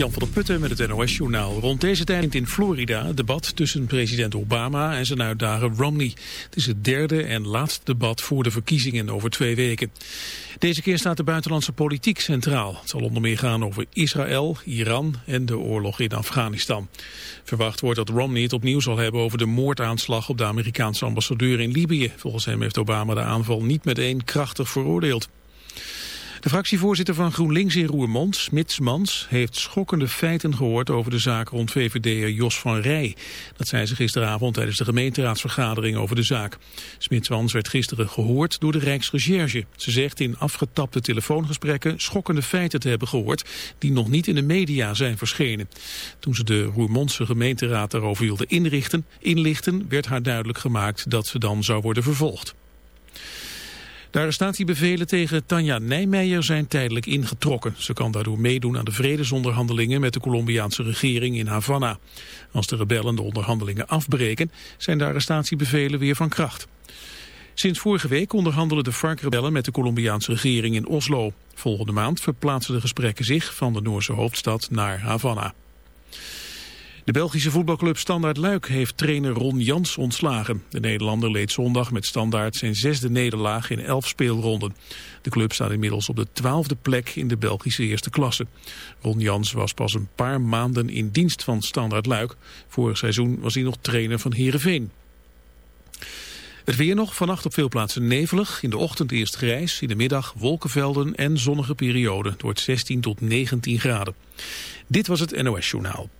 Jan van der Putten met het NOS-journaal. Rond deze tijd in Florida het debat tussen president Obama en zijn uitdager Romney. Het is het derde en laatste debat voor de verkiezingen over twee weken. Deze keer staat de buitenlandse politiek centraal. Het zal onder meer gaan over Israël, Iran en de oorlog in Afghanistan. Verwacht wordt dat Romney het opnieuw zal hebben over de moordaanslag op de Amerikaanse ambassadeur in Libië. Volgens hem heeft Obama de aanval niet meteen krachtig veroordeeld. De fractievoorzitter van GroenLinks in Roermond, Smitsmans, heeft schokkende feiten gehoord over de zaak rond VVD'er Jos van Rij. Dat zei ze gisteravond tijdens de gemeenteraadsvergadering over de zaak. Smitsmans werd gisteren gehoord door de Rijksrecherche. Ze zegt in afgetapte telefoongesprekken schokkende feiten te hebben gehoord die nog niet in de media zijn verschenen. Toen ze de Roermondse gemeenteraad daarover wilde inrichten, inlichten, werd haar duidelijk gemaakt dat ze dan zou worden vervolgd. De arrestatiebevelen tegen Tanja Nijmeijer zijn tijdelijk ingetrokken. Ze kan daardoor meedoen aan de vredesonderhandelingen met de Colombiaanse regering in Havana. Als de rebellen de onderhandelingen afbreken, zijn de arrestatiebevelen weer van kracht. Sinds vorige week onderhandelen de FARC-rebellen met de Colombiaanse regering in Oslo. Volgende maand verplaatsen de gesprekken zich van de Noorse hoofdstad naar Havana. De Belgische voetbalclub Standaard Luik heeft trainer Ron Jans ontslagen. De Nederlander leed zondag met Standaard zijn zesde nederlaag in elf speelronden. De club staat inmiddels op de twaalfde plek in de Belgische eerste klasse. Ron Jans was pas een paar maanden in dienst van Standaard Luik. Vorig seizoen was hij nog trainer van Heerenveen. Het weer nog, vannacht op veel plaatsen nevelig. In de ochtend eerst grijs, in de middag wolkenvelden en zonnige perioden. Het wordt 16 tot 19 graden. Dit was het NOS Journaal.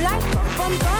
life. Van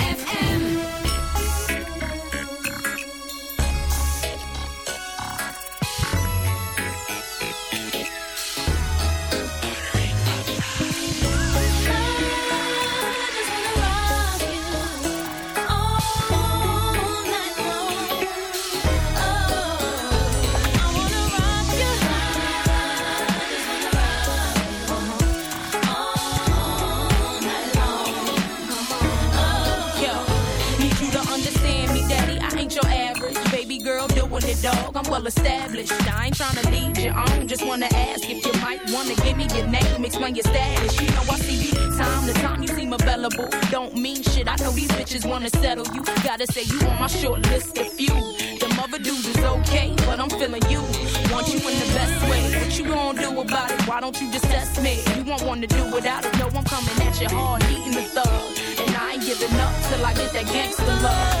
Wanna settle you. Gotta say you on my short list of few. Them other dudes is okay, but I'm feeling you. Want you in the best way. What you gonna do about it? Why don't you just test me? You won't want to do without it. No, I'm coming at you hard, eating the thug. And I ain't giving up till I get that gangster love.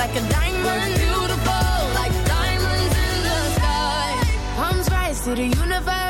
like a diamond. Beautiful, like diamonds in the sky. Palms rise to the universe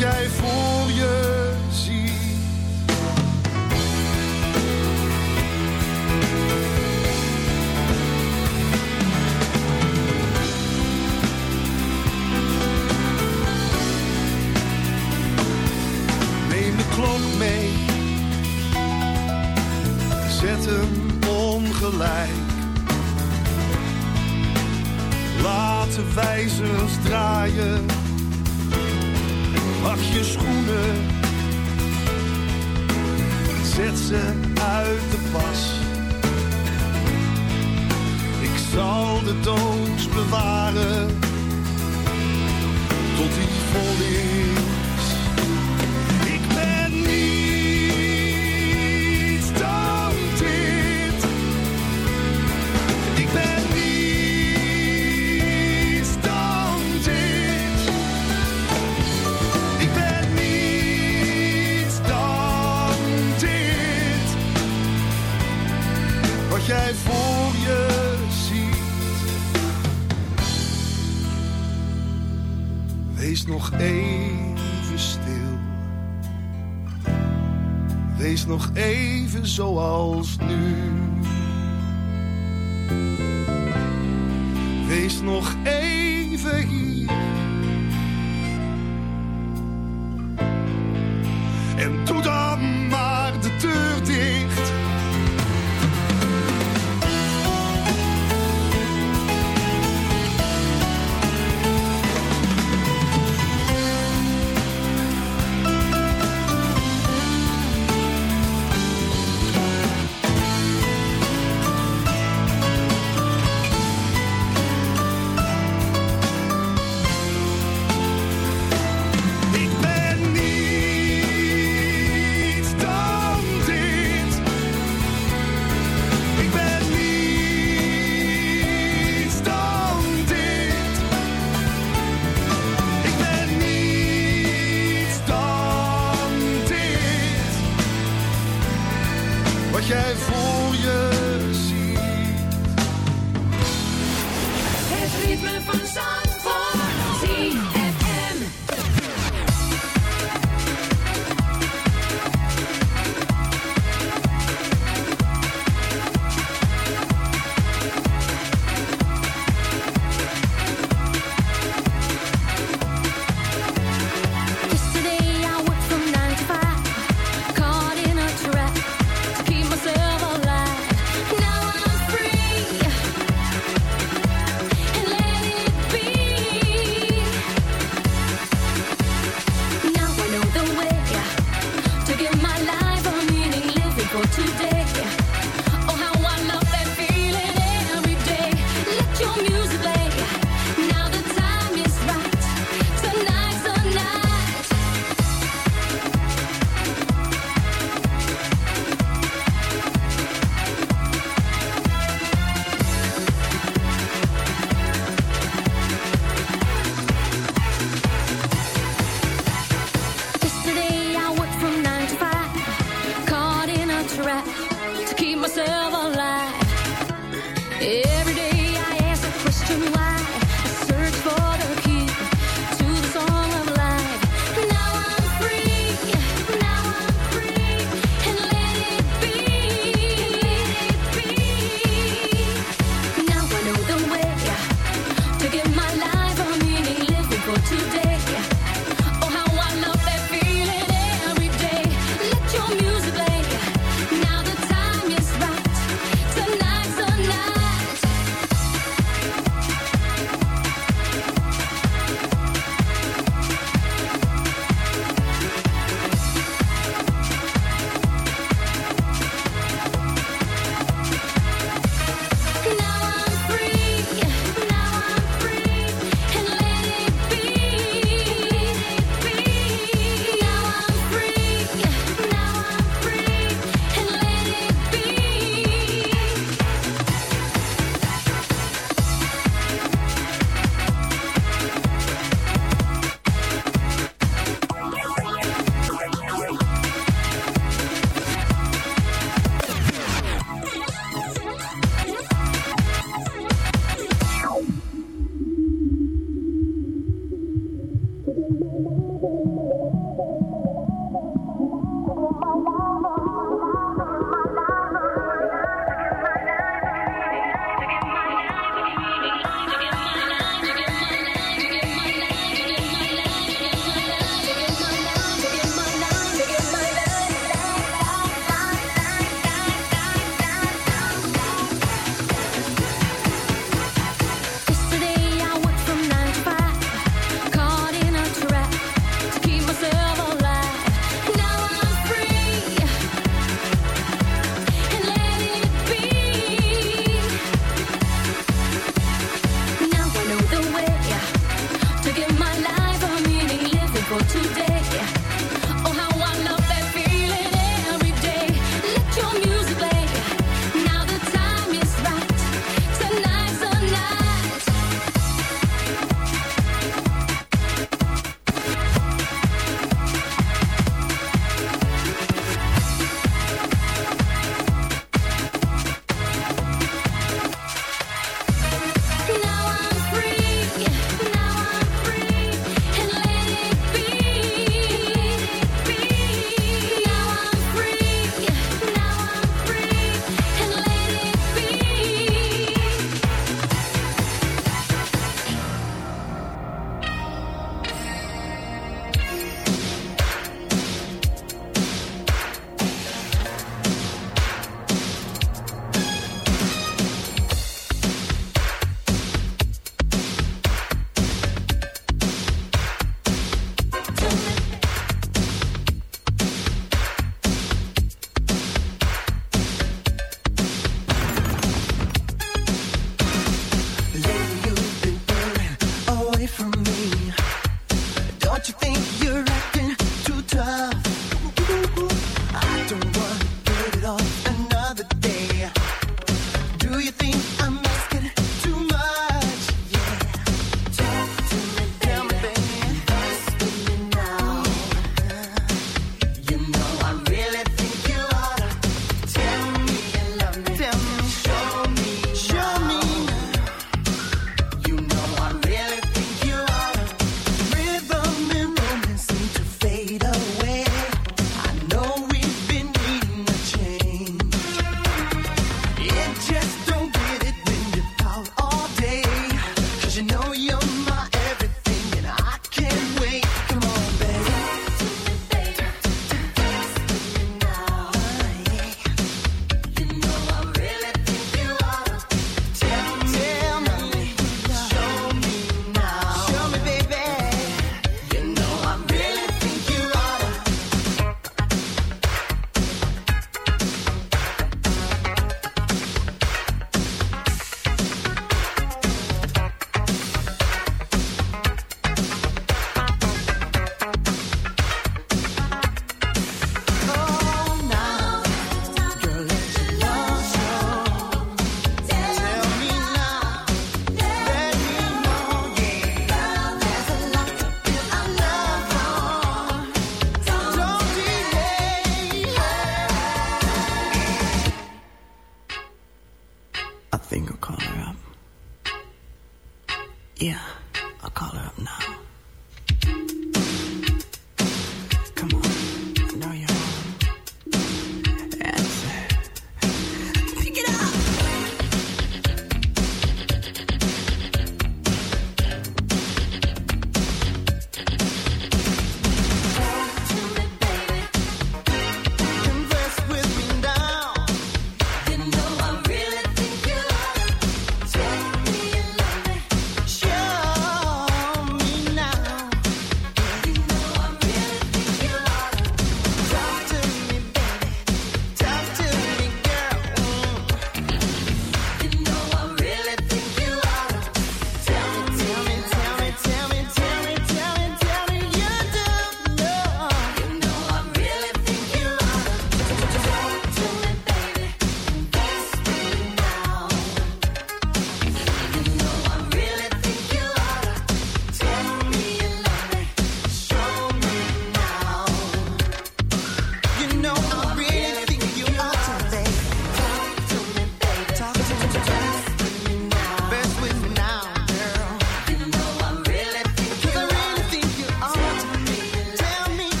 jij voor je zoals